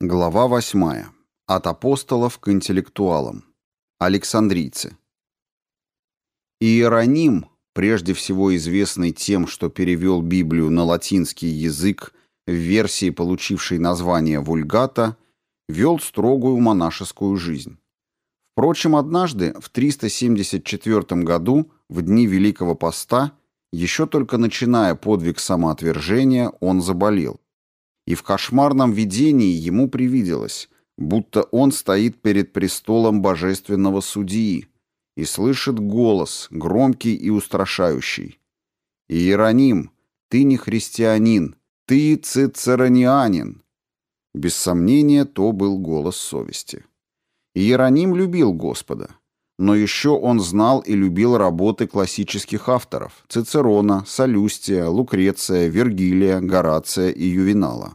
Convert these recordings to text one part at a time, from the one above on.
Глава 8. От апостолов к интеллектуалам. Александрийцы. Иероним, прежде всего известный тем, что перевел Библию на латинский язык в версии, получившей название «Вульгата», вел строгую монашескую жизнь. Впрочем, однажды, в 374 году, в дни Великого Поста, еще только начиная подвиг самоотвержения, он заболел и в кошмарном видении ему привиделось, будто он стоит перед престолом божественного судьи и слышит голос, громкий и устрашающий. «Иероним, ты не христианин, ты цицеронианин». Без сомнения, то был голос совести. Иероним любил Господа, но еще он знал и любил работы классических авторов – Цицерона, Солюстия, Лукреция, Вергилия, Горация и Ювенала.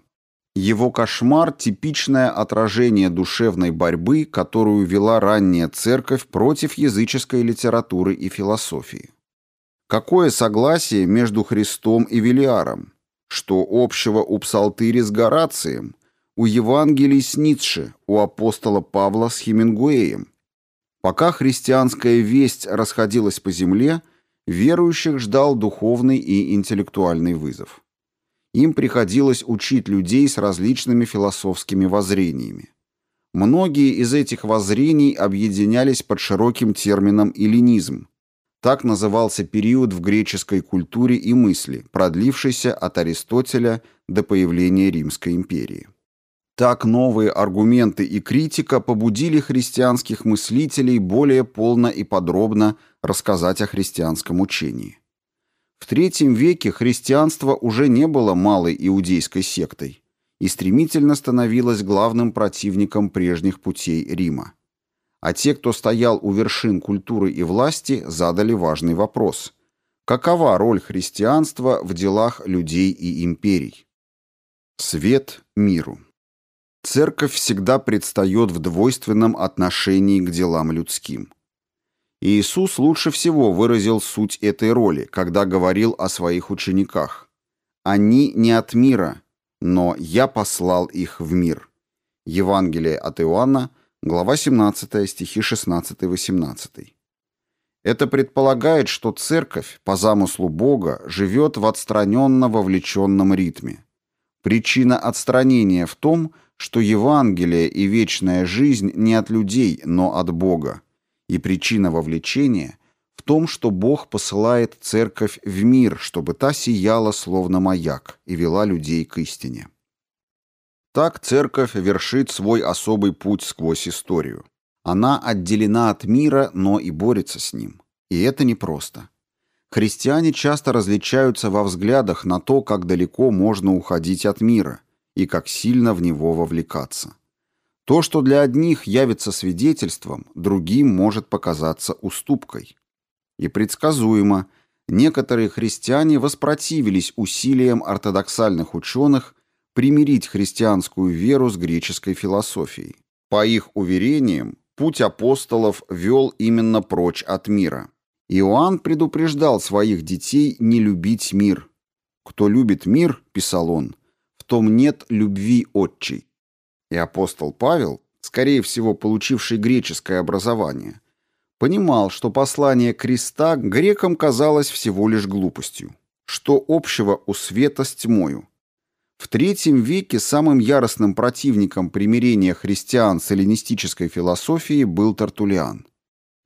Его кошмар – типичное отражение душевной борьбы, которую вела ранняя церковь против языческой литературы и философии. Какое согласие между Христом и Велиаром? Что общего у Псалтыри с Горацием, у Евангелий с Ницше, у апостола Павла с Хемингуэем? Пока христианская весть расходилась по земле, верующих ждал духовный и интеллектуальный вызов. Им приходилось учить людей с различными философскими воззрениями. Многие из этих воззрений объединялись под широким термином «эллинизм». Так назывался период в греческой культуре и мысли, продлившийся от Аристотеля до появления Римской империи. Так новые аргументы и критика побудили христианских мыслителей более полно и подробно рассказать о христианском учении. В III веке христианство уже не было малой иудейской сектой и стремительно становилось главным противником прежних путей Рима. А те, кто стоял у вершин культуры и власти, задали важный вопрос. Какова роль христианства в делах людей и империй? Свет миру. Церковь всегда предстает в двойственном отношении к делам людским. Иисус лучше всего выразил суть этой роли, когда говорил о своих учениках. «Они не от мира, но я послал их в мир». Евангелие от Иоанна, глава 17, стихи 16-18. Это предполагает, что церковь, по замыслу Бога, живет в отстраненно вовлеченном ритме. Причина отстранения в том, что Евангелие и вечная жизнь не от людей, но от Бога. И причина вовлечения в том, что Бог посылает церковь в мир, чтобы та сияла словно маяк и вела людей к истине. Так церковь вершит свой особый путь сквозь историю. Она отделена от мира, но и борется с ним. И это непросто. Христиане часто различаются во взглядах на то, как далеко можно уходить от мира – и как сильно в него вовлекаться. То, что для одних явится свидетельством, другим может показаться уступкой. И предсказуемо, некоторые христиане воспротивились усилиям ортодоксальных ученых примирить христианскую веру с греческой философией. По их уверениям, путь апостолов вел именно прочь от мира. Иоанн предупреждал своих детей не любить мир. «Кто любит мир, — писал он, том нет любви отчей. И апостол Павел, скорее всего получивший греческое образование, понимал, что послание креста грекам казалось всего лишь глупостью. Что общего у света с тьмою? В третьем веке самым яростным противником примирения христиан с эллинистической философией был Тартулиан.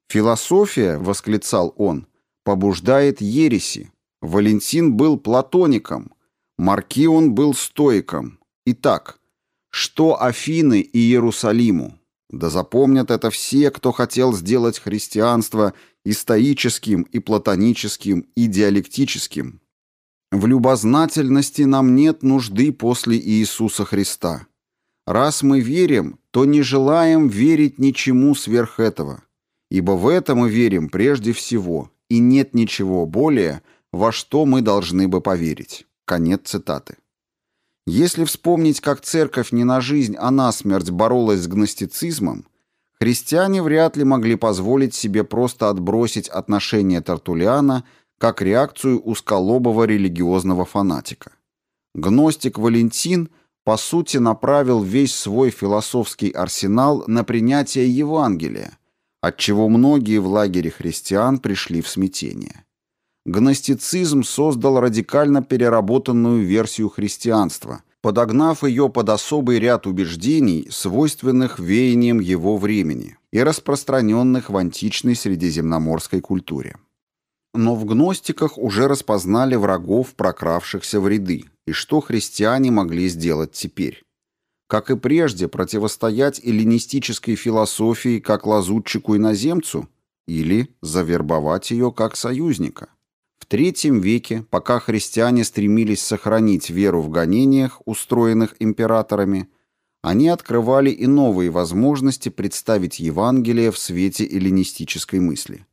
«Философия, — восклицал он, — побуждает ереси. Валентин был платоником, Маркион был стоиком. Итак, что Афины и Иерусалиму? Да запомнят это все, кто хотел сделать христианство и стоическим, и платоническим, и диалектическим. В любознательности нам нет нужды после Иисуса Христа. Раз мы верим, то не желаем верить ничему сверх этого, ибо в это мы верим прежде всего, и нет ничего более, во что мы должны бы поверить. Конец цитаты. Если вспомнить, как церковь не на жизнь, а на смерть боролась с гностицизмом, христиане вряд ли могли позволить себе просто отбросить отношение Тартулиана как реакцию узколобого религиозного фанатика. Гностик Валентин по сути направил весь свой философский арсенал на принятие Евангелия, отчего многие в лагере христиан пришли в смятение. Гностицизм создал радикально переработанную версию христианства, подогнав ее под особый ряд убеждений, свойственных веяниям его времени и распространенных в античной средиземноморской культуре. Но в гностиках уже распознали врагов, прокравшихся в ряды, и что христиане могли сделать теперь. Как и прежде, противостоять эллинистической философии как лазутчику-иноземцу или завербовать ее как союзника. Третьем веке, пока христиане стремились сохранить веру в гонениях, устроенных императорами, они открывали и новые возможности представить Евангелие в свете эллинистической мысли.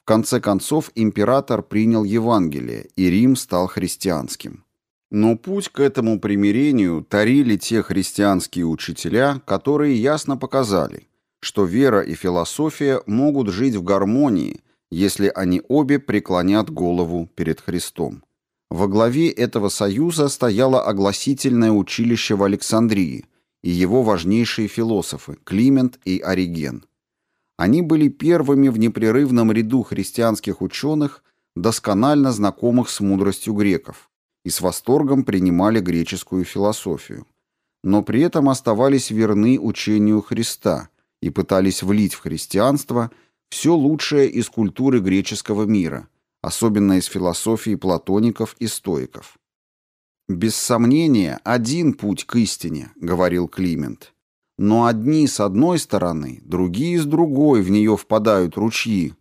В конце концов император принял Евангелие, и Рим стал христианским. Но путь к этому примирению тарили те христианские учителя, которые ясно показали, что вера и философия могут жить в гармонии, если они обе преклонят голову перед Христом. Во главе этого союза стояло огласительное училище в Александрии и его важнейшие философы Климент и Ориген – они были первыми в непрерывном ряду христианских ученых, досконально знакомых с мудростью греков, и с восторгом принимали греческую философию. Но при этом оставались верны учению Христа и пытались влить в христианство все лучшее из культуры греческого мира, особенно из философии платоников и стоиков. «Без сомнения, один путь к истине», — говорил Климент. Но одни с одной стороны, другие с другой в нее впадают ручьи,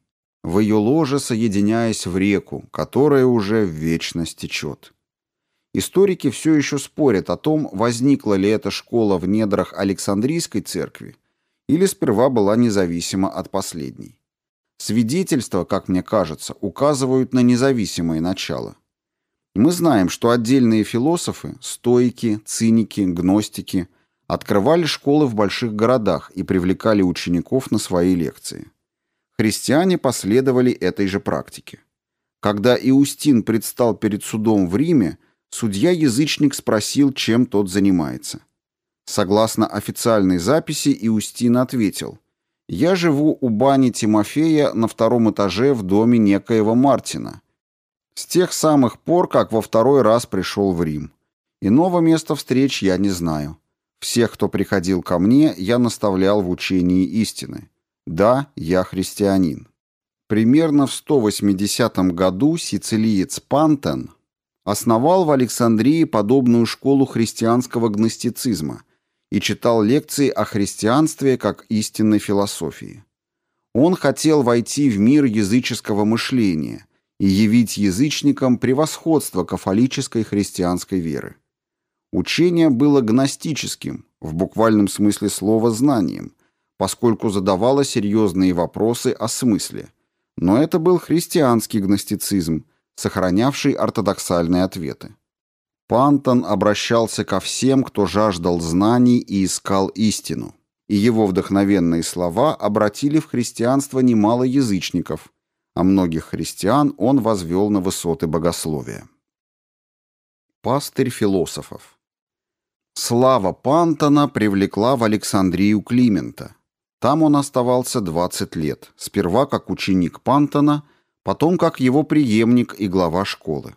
в ее ложе соединяясь в реку, которая уже в вечность течет. Историки все еще спорят о том, возникла ли эта школа в недрах Александрийской церкви или сперва была независима от последней. Свидетельства, как мне кажется, указывают на независимое начало. Мы знаем, что отдельные философы, стоики, циники, гностики – открывали школы в больших городах и привлекали учеников на свои лекции. Христиане последовали этой же практике. Когда Иустин предстал перед судом в Риме, судья-язычник спросил, чем тот занимается. Согласно официальной записи, Иустин ответил, «Я живу у бани Тимофея на втором этаже в доме некоего Мартина. С тех самых пор, как во второй раз пришел в Рим. Иного места встреч я не знаю. Всех, кто приходил ко мне, я наставлял в учении истины. Да, я христианин. Примерно в 180 году сицилиец Пантен основал в Александрии подобную школу христианского гностицизма и читал лекции о христианстве как истинной философии. Он хотел войти в мир языческого мышления и явить язычникам превосходство кафолической христианской веры. Учение было гностическим, в буквальном смысле слова знанием, поскольку задавало серьезные вопросы о смысле. Но это был христианский гностицизм, сохранявший ортодоксальные ответы. Пантон обращался ко всем, кто жаждал знаний и искал истину, и его вдохновенные слова обратили в христианство немало язычников, а многих христиан он возвел на высоты богословия. Пастырь философов Слава Пантона привлекла в Александрию Климента. Там он оставался 20 лет, сперва как ученик Пантона, потом как его преемник и глава школы.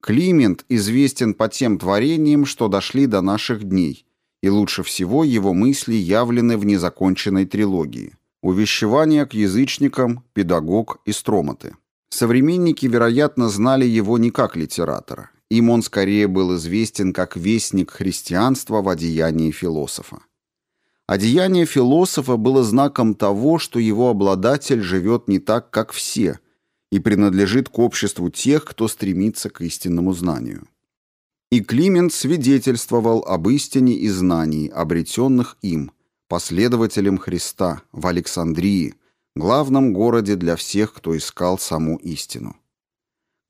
Климент известен по тем творениям, что дошли до наших дней, и лучше всего его мысли явлены в незаконченной трилогии «Увещевание к язычникам», «Педагог» и «Строматы». Современники, вероятно, знали его не как литератора. Им он скорее был известен как вестник христианства в одеянии философа. Одеяние философа было знаком того, что его обладатель живет не так, как все, и принадлежит к обществу тех, кто стремится к истинному знанию. И Климент свидетельствовал об истине и знании, обретенных им, последователем Христа, в Александрии, главном городе для всех, кто искал саму истину.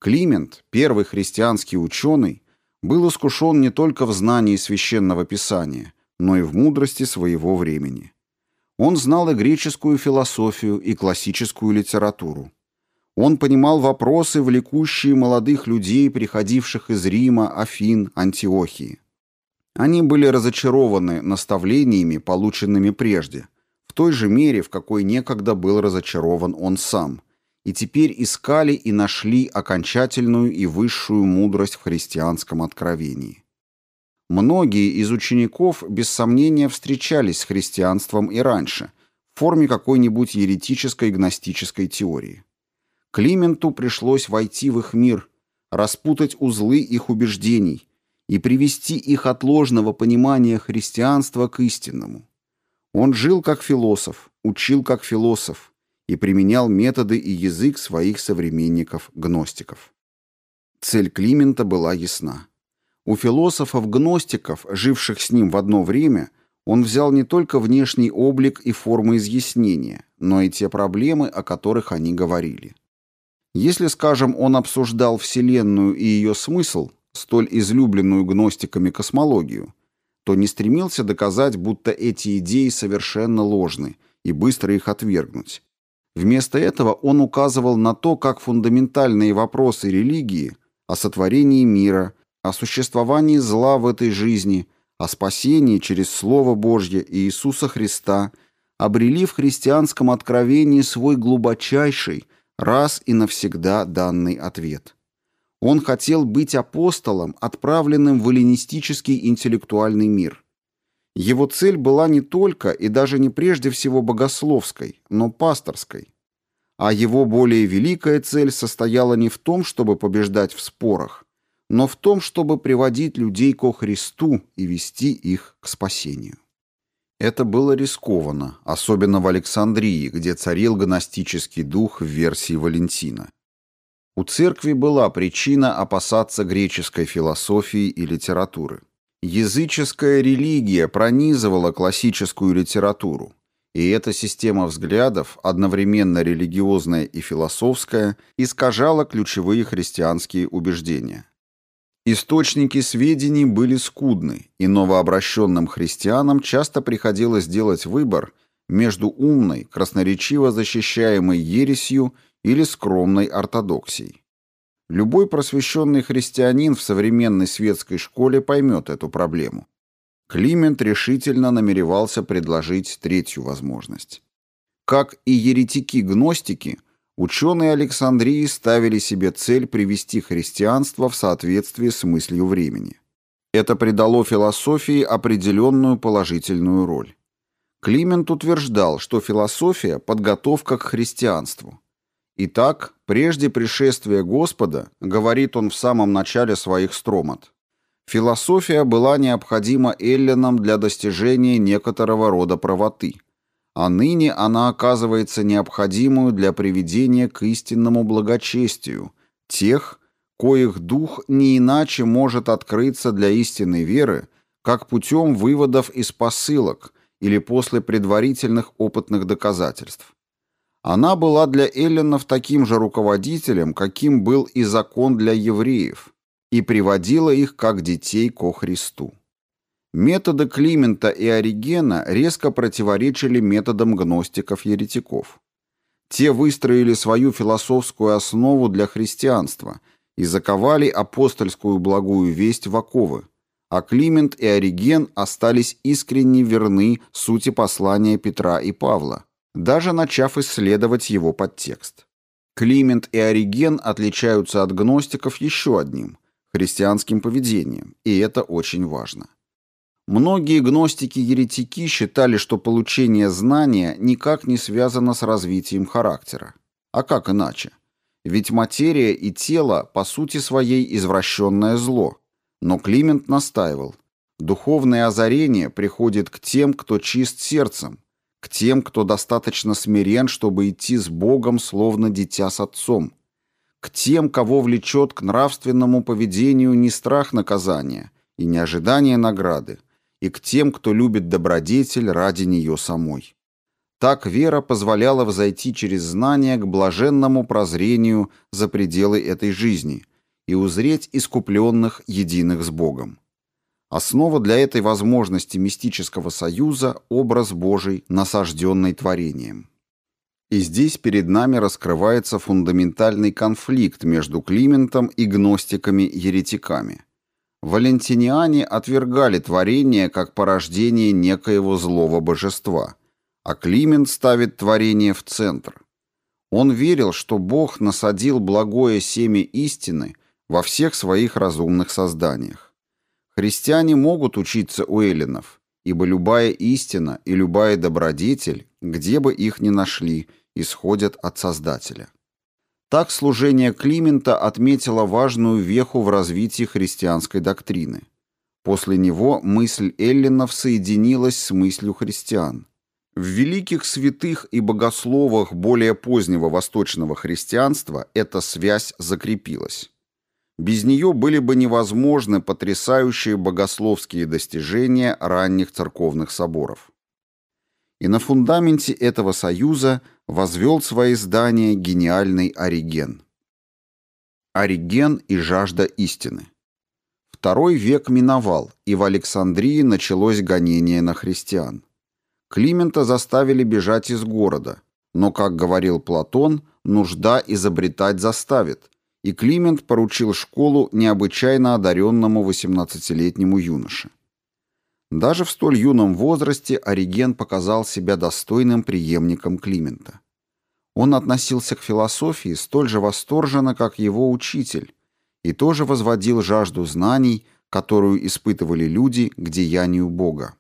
Климент, первый христианский ученый, был искушен не только в знании священного писания, но и в мудрости своего времени. Он знал и греческую философию, и классическую литературу. Он понимал вопросы, влекущие молодых людей, приходивших из Рима, Афин, Антиохии. Они были разочарованы наставлениями, полученными прежде, в той же мере, в какой некогда был разочарован он сам, и теперь искали и нашли окончательную и высшую мудрость в христианском откровении. Многие из учеников без сомнения встречались с христианством и раньше, в форме какой-нибудь еретической гностической теории. Клименту пришлось войти в их мир, распутать узлы их убеждений и привести их от ложного понимания христианства к истинному. Он жил как философ, учил как философ и применял методы и язык своих современников-гностиков. Цель Климента была ясна. У философов-гностиков, живших с ним в одно время, он взял не только внешний облик и формы изъяснения, но и те проблемы, о которых они говорили. Если, скажем, он обсуждал Вселенную и ее смысл, столь излюбленную гностиками космологию, то не стремился доказать, будто эти идеи совершенно ложны, и быстро их отвергнуть. Вместо этого он указывал на то, как фундаментальные вопросы религии о сотворении мира, о существовании зла в этой жизни, о спасении через Слово Божье и Иисуса Христа обрели в христианском откровении свой глубочайший, раз и навсегда данный ответ. Он хотел быть апостолом, отправленным в эллинистический интеллектуальный мир. Его цель была не только и даже не прежде всего богословской, но пасторской. А его более великая цель состояла не в том, чтобы побеждать в спорах, но в том, чтобы приводить людей ко Христу и вести их к спасению. Это было рискованно, особенно в Александрии, где царил гностический дух в версии Валентина. У церкви была причина опасаться греческой философии и литературы. Языческая религия пронизывала классическую литературу, и эта система взглядов, одновременно религиозная и философская, искажала ключевые христианские убеждения. Источники сведений были скудны, и новообращенным христианам часто приходилось делать выбор между умной, красноречиво защищаемой ересью или скромной ортодоксией. Любой просвещенный христианин в современной светской школе поймет эту проблему. Климент решительно намеревался предложить третью возможность. Как и еретики-гностики, Ученые Александрии ставили себе цель привести христианство в соответствии с мыслью времени. Это придало философии определенную положительную роль. Климент утверждал, что философия – подготовка к христианству. Итак, прежде пришествия Господа, говорит он в самом начале своих стромат, философия была необходима эллинам для достижения некоторого рода правоты – а ныне она оказывается необходимую для приведения к истинному благочестию тех, коих дух не иначе может открыться для истинной веры, как путем выводов из посылок или после предварительных опытных доказательств. Она была для эллинов таким же руководителем, каким был и закон для евреев, и приводила их как детей ко Христу. Методы Климента и Оригена резко противоречили методам гностиков-еретиков. Те выстроили свою философскую основу для христианства и заковали апостольскую благую весть в оковы, а Климент и Ориген остались искренне верны сути послания Петра и Павла, даже начав исследовать его подтекст. Климент и Ориген отличаются от гностиков еще одним – христианским поведением, и это очень важно. Многие гностики-еретики считали, что получение знания никак не связано с развитием характера. А как иначе? Ведь материя и тело по сути своей извращенное зло. Но Климент настаивал. Духовное озарение приходит к тем, кто чист сердцем, к тем, кто достаточно смирен, чтобы идти с Богом, словно дитя с отцом, к тем, кого влечет к нравственному поведению не страх наказания и не ожидание награды, и к тем, кто любит добродетель ради нее самой. Так вера позволяла взойти через знание к блаженному прозрению за пределы этой жизни и узреть искупленных единых с Богом. Основа для этой возможности мистического союза – образ Божий, насажденный творением. И здесь перед нами раскрывается фундаментальный конфликт между Климентом и гностиками-еретиками. Валентиниане отвергали творение как порождение некоего злого божества, а Климент ставит творение в центр. Он верил, что Бог насадил благое семя истины во всех своих разумных созданиях. Христиане могут учиться у эллинов, ибо любая истина и любая добродетель, где бы их ни нашли, исходят от Создателя. Так служение Климента отметило важную веху в развитии христианской доктрины. После него мысль эллинов соединилась с мыслью христиан. В великих святых и богословах более позднего восточного христианства эта связь закрепилась. Без нее были бы невозможны потрясающие богословские достижения ранних церковных соборов. И на фундаменте этого союза возвел свои здания гениальный Ориген. Ориген и жажда истины. Второй век миновал, и в Александрии началось гонение на христиан. Климента заставили бежать из города, но, как говорил Платон, нужда изобретать заставит, и Климент поручил школу необычайно одаренному 18-летнему юноше. Даже в столь юном возрасте Ориген показал себя достойным преемником Климента. Он относился к философии столь же восторженно, как его учитель, и тоже возводил жажду знаний, которую испытывали люди к деянию Бога.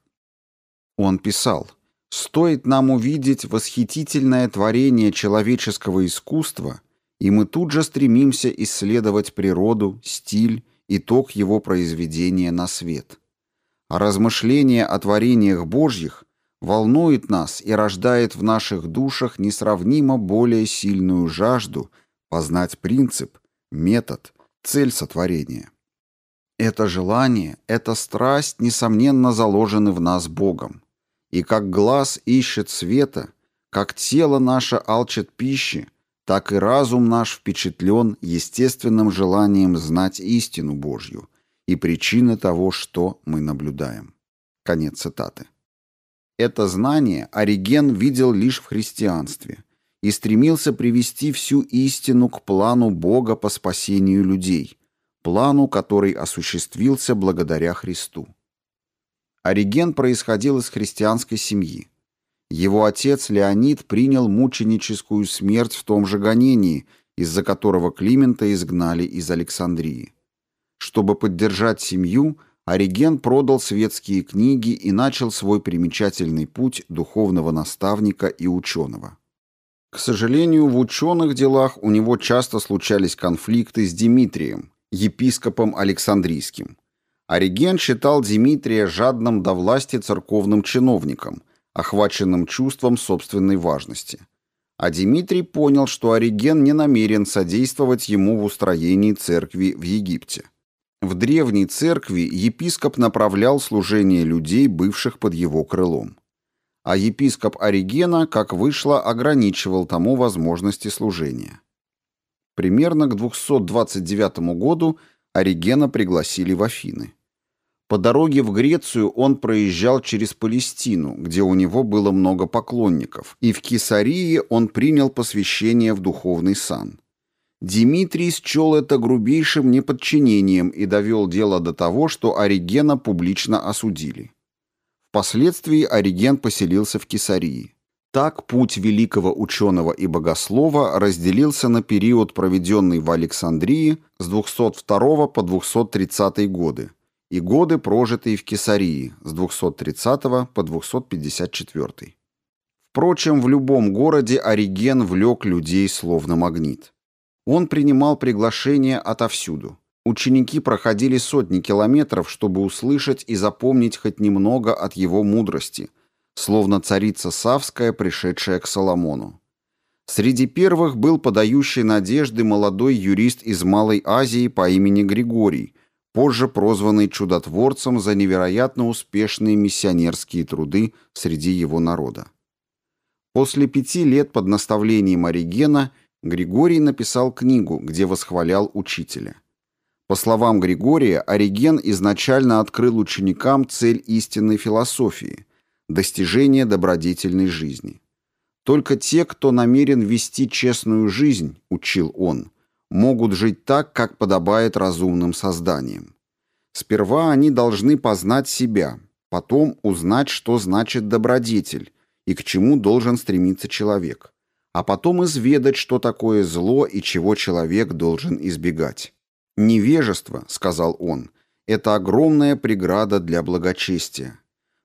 Он писал, «Стоит нам увидеть восхитительное творение человеческого искусства, и мы тут же стремимся исследовать природу, стиль, итог его произведения на свет. Размышление о творениях Божьих волнует нас и рождает в наших душах несравнимо более сильную жажду познать принцип, метод, цель сотворения. Это желание, эта страсть, несомненно, заложены в нас Богом. И как глаз ищет света, как тело наше алчит пищи, так и разум наш впечатлен естественным желанием знать истину Божью и причины того, что мы наблюдаем. Конец цитаты. Это знание Ориген видел лишь в христианстве и стремился привести всю истину к плану Бога по спасению людей, плану, который осуществился благодаря Христу. Ориген происходил из христианской семьи. Его отец Леонид принял мученическую смерть в том же гонении, из-за которого Климента изгнали из Александрии. Чтобы поддержать семью, Ориген продал светские книги и начал свой примечательный путь духовного наставника и ученого. К сожалению, в ученых делах у него часто случались конфликты с Димитрием, епископом Александрийским. Ориген считал Димитрия жадным до власти церковным чиновником, охваченным чувством собственной важности. А Димитрий понял, что Ориген не намерен содействовать ему в устроении церкви в Египте. В древней церкви епископ направлял служение людей, бывших под его крылом. А епископ Оригена, как вышло, ограничивал тому возможности служения. Примерно к 229 году Оригена пригласили в Афины. По дороге в Грецию он проезжал через Палестину, где у него было много поклонников, и в Кесарии он принял посвящение в духовный сан. Димитрий счел это грубейшим неподчинением и довел дело до того, что Оригена публично осудили. Впоследствии Ориген поселился в Кесарии. Так путь великого ученого и богослова разделился на период, проведенный в Александрии с 202 по 230 годы, и годы, прожитые в Кесарии с 230 по 254. Впрочем, в любом городе Ориген влек людей словно магнит. Он принимал приглашения отовсюду. Ученики проходили сотни километров, чтобы услышать и запомнить хоть немного от его мудрости, словно царица Савская, пришедшая к Соломону. Среди первых был подающий надежды молодой юрист из Малой Азии по имени Григорий, позже прозванный чудотворцем за невероятно успешные миссионерские труды среди его народа. После пяти лет под наставлением Оригена – Григорий написал книгу, где восхвалял учителя. По словам Григория, Ориген изначально открыл ученикам цель истинной философии – достижение добродетельной жизни. Только те, кто намерен вести честную жизнь, учил он, могут жить так, как подобает разумным созданиям. Сперва они должны познать себя, потом узнать, что значит добродетель и к чему должен стремиться человек, а потом изведать, что такое зло и чего человек должен избегать. «Невежество», — сказал он, — «это огромная преграда для благочестия.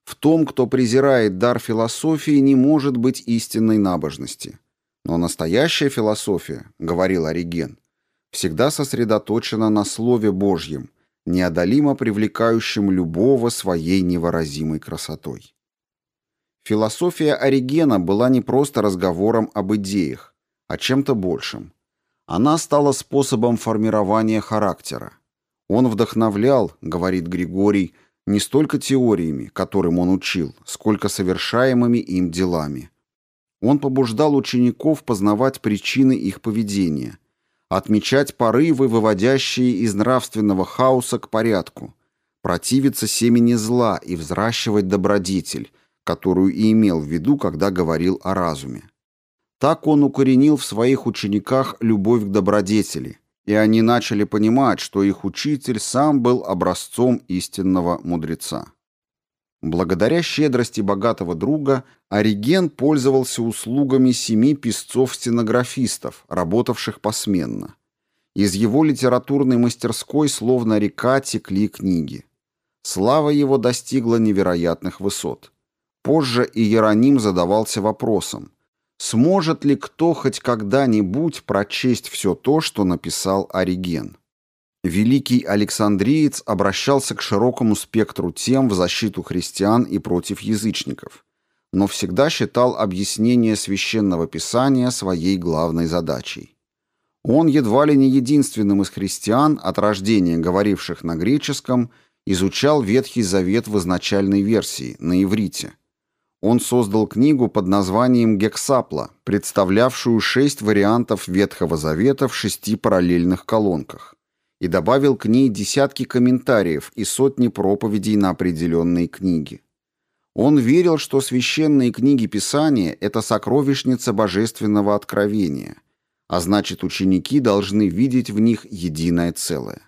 В том, кто презирает дар философии, не может быть истинной набожности. Но настоящая философия, — говорил Ориген, — всегда сосредоточена на Слове Божьем, неодолимо привлекающем любого своей невыразимой красотой. Философия Оригена была не просто разговором об идеях, а чем-то большим. Она стала способом формирования характера. Он вдохновлял, говорит Григорий, не столько теориями, которым он учил, сколько совершаемыми им делами. Он побуждал учеников познавать причины их поведения, отмечать порывы, выводящие из нравственного хаоса к порядку, противиться семени зла и взращивать добродетель, которую и имел в виду, когда говорил о разуме. Так он укоренил в своих учениках любовь к добродетели, и они начали понимать, что их учитель сам был образцом истинного мудреца. Благодаря щедрости богатого друга Ориген пользовался услугами семи писцов-стенографистов, работавших посменно. Из его литературной мастерской словно река текли книги. Слава его достигла невероятных высот. Позже Иероним задавался вопросом, сможет ли кто хоть когда-нибудь прочесть все то, что написал Ориген. Великий Александриец обращался к широкому спектру тем в защиту христиан и против язычников, но всегда считал объяснение священного писания своей главной задачей. Он едва ли не единственным из христиан, от рождения говоривших на греческом, изучал Ветхий Завет в изначальной версии, на иврите – он создал книгу под названием «Гексапла», представлявшую шесть вариантов Ветхого Завета в шести параллельных колонках, и добавил к ней десятки комментариев и сотни проповедей на определенные книги. Он верил, что священные книги Писания – это сокровищница божественного откровения, а значит, ученики должны видеть в них единое целое.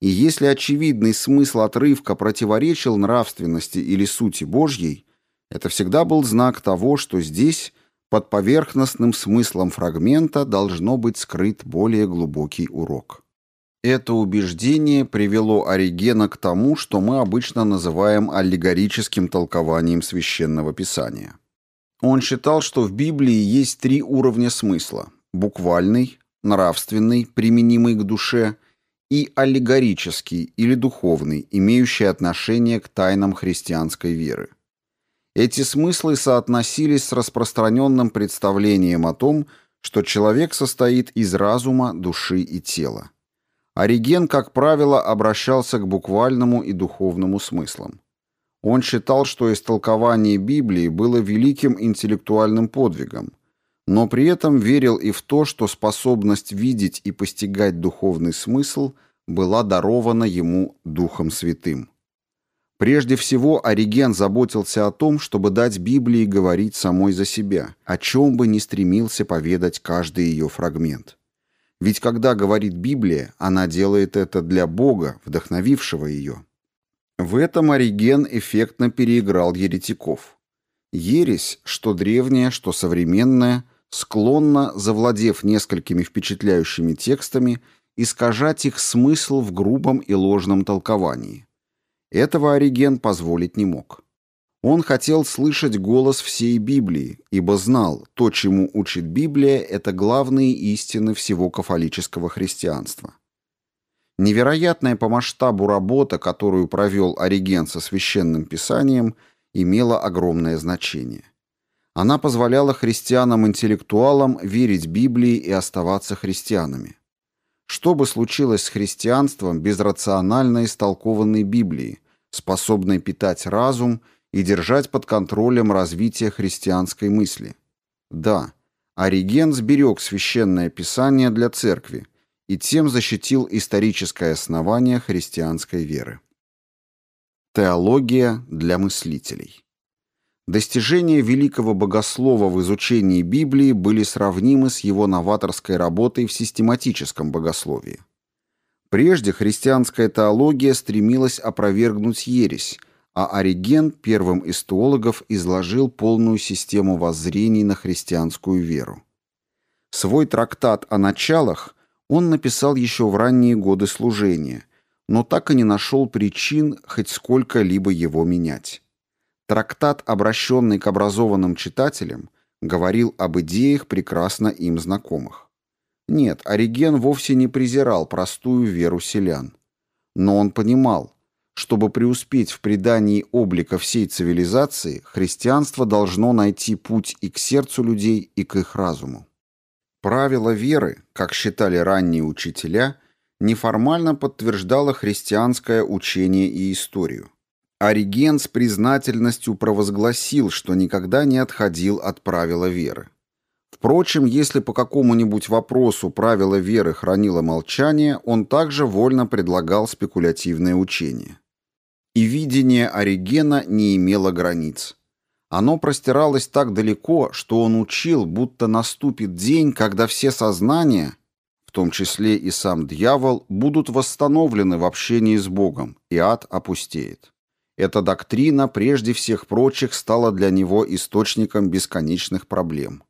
И если очевидный смысл отрывка противоречил нравственности или сути Божьей, это всегда был знак того, что здесь, под поверхностным смыслом фрагмента, должно быть скрыт более глубокий урок. Это убеждение привело Оригена к тому, что мы обычно называем аллегорическим толкованием священного писания. Он считал, что в Библии есть три уровня смысла – буквальный, нравственный, применимый к душе, и аллегорический или духовный, имеющий отношение к тайнам христианской веры. Эти смыслы соотносились с распространенным представлением о том, что человек состоит из разума, души и тела. Ориген, как правило, обращался к буквальному и духовному смыслам. Он считал, что истолкование Библии было великим интеллектуальным подвигом, но при этом верил и в то, что способность видеть и постигать духовный смысл была дарована ему Духом Святым. Прежде всего, Ориген заботился о том, чтобы дать Библии говорить самой за себя, о чем бы ни стремился поведать каждый ее фрагмент. Ведь когда говорит Библия, она делает это для Бога, вдохновившего ее. В этом Ориген эффектно переиграл еретиков. Ересь, что древняя, что современная, склонна, завладев несколькими впечатляющими текстами, искажать их смысл в грубом и ложном толковании. Этого Ориген позволить не мог. Он хотел слышать голос всей Библии, ибо знал, то, чему учит Библия, это главные истины всего кафолического христианства. Невероятная по масштабу работа, которую провел Ориген со священным писанием, имела огромное значение. Она позволяла христианам-интеллектуалам верить Библии и оставаться христианами. Что бы случилось с христианством без рационально истолкованной Библии, способной питать разум и держать под контролем развитие христианской мысли? Да, Ориген сберег священное писание для церкви и тем защитил историческое основание христианской веры. Теология для мыслителей Достижения великого богослова в изучении Библии были сравнимы с его новаторской работой в систематическом богословии. Прежде христианская теология стремилась опровергнуть ересь, а Ориген первым из теологов изложил полную систему воззрений на христианскую веру. Свой трактат о началах он написал еще в ранние годы служения, но так и не нашел причин хоть сколько-либо его менять. Трактат, обращенный к образованным читателям, говорил об идеях, прекрасно им знакомых. Нет, Ориген вовсе не презирал простую веру селян. Но он понимал, чтобы преуспеть в предании облика всей цивилизации, христианство должно найти путь и к сердцу людей, и к их разуму. Правило веры, как считали ранние учителя, неформально подтверждало христианское учение и историю. Ориген с признательностью провозгласил, что никогда не отходил от правила веры. Впрочем, если по какому-нибудь вопросу правило веры хранило молчание, он также вольно предлагал спекулятивное учение и видение Оригена не имело границ. Оно простиралось так далеко, что он учил, будто наступит день, когда все сознания, в том числе и сам дьявол, будут восстановлены в общении с Богом, и ад опустеет. Эта доктрина прежде всех прочих стала для него источником бесконечных проблем.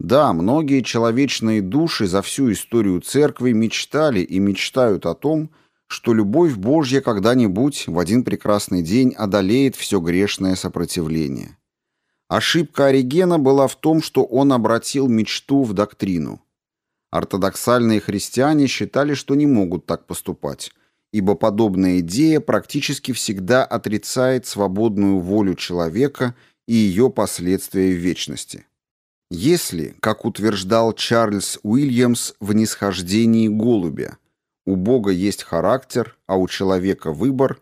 Да, многие человечные души за всю историю церкви мечтали и мечтают о том, что любовь Божья когда-нибудь в один прекрасный день одолеет все грешное сопротивление. Ошибка Оригена была в том, что он обратил мечту в доктрину. Ортодоксальные христиане считали, что не могут так поступать, ибо подобная идея практически всегда отрицает свободную волю человека и ее последствия в вечности. Если, как утверждал Чарльз Уильямс в «Нисхождении голубя», у Бога есть характер, а у человека выбор,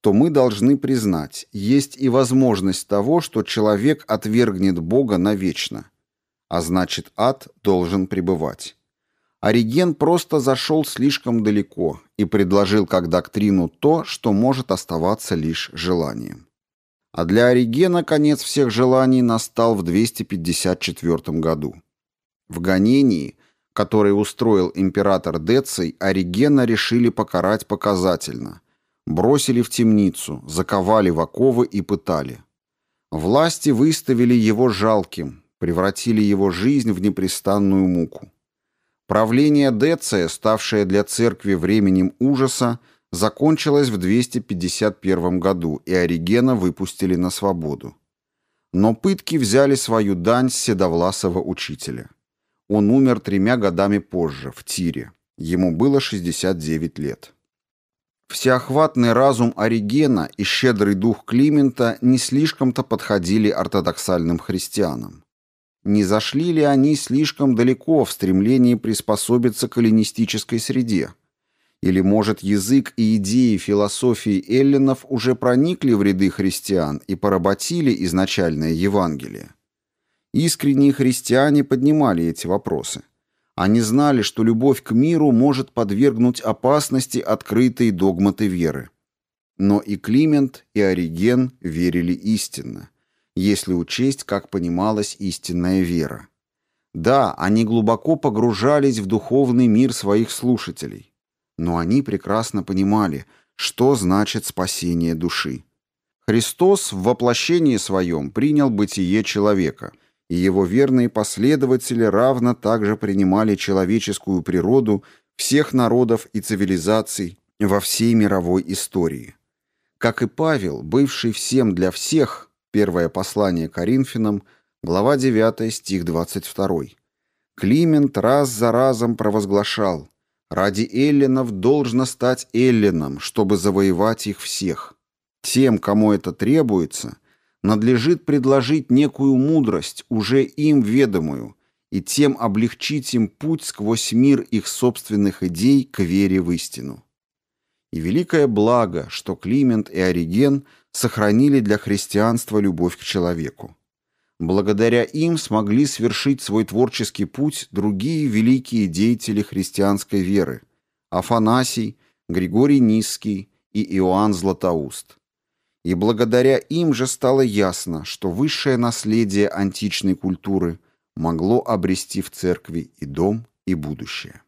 то мы должны признать, есть и возможность того, что человек отвергнет Бога навечно, а значит ад должен пребывать. Ориген просто зашел слишком далеко и предложил как доктрину то, что может оставаться лишь желанием. А для Оригена конец всех желаний настал в 254 году. В гонении – который устроил император Деций, Оригена решили покарать показательно. Бросили в темницу, заковали в оковы и пытали. Власти выставили его жалким, превратили его жизнь в непрестанную муку. Правление Деция, ставшее для церкви временем ужаса, закончилось в 251 году, и Оригена выпустили на свободу. Но пытки взяли свою дань с седовласого учителя. Он умер тремя годами позже, в Тире. Ему было 69 лет. Всеохватный разум Оригена и щедрый дух Климента не слишком-то подходили ортодоксальным христианам. Не зашли ли они слишком далеко в стремлении приспособиться к эллинистической среде? Или, может, язык и идеи философии эллинов уже проникли в ряды христиан и поработили изначальное Евангелие? Искренние христиане поднимали эти вопросы. Они знали, что любовь к миру может подвергнуть опасности открытые догматы веры. Но и Климент, и Ориген верили истинно, если учесть, как понималась истинная вера. Да, они глубоко погружались в духовный мир своих слушателей, но они прекрасно понимали, что значит спасение души. Христос в воплощении своем принял бытие человека – и его верные последователи равно также принимали человеческую природу всех народов и цивилизаций во всей мировой истории. Как и Павел, бывший всем для всех, первое послание Коринфянам, глава 9, стих 22. Климент раз за разом провозглашал «Ради эллинов должно стать эллином, чтобы завоевать их всех. Тем, кому это требуется, надлежит предложить некую мудрость, уже им ведомую, и тем облегчить им путь сквозь мир их собственных идей к вере в истину. И великое благо, что Климент и Ориген сохранили для христианства любовь к человеку. Благодаря им смогли свершить свой творческий путь другие великие деятели христианской веры – Афанасий, Григорий Низкий и Иоанн Златоуст и благодаря им же стало ясно, что высшее наследие античной культуры могло обрести в церкви и дом, и будущее.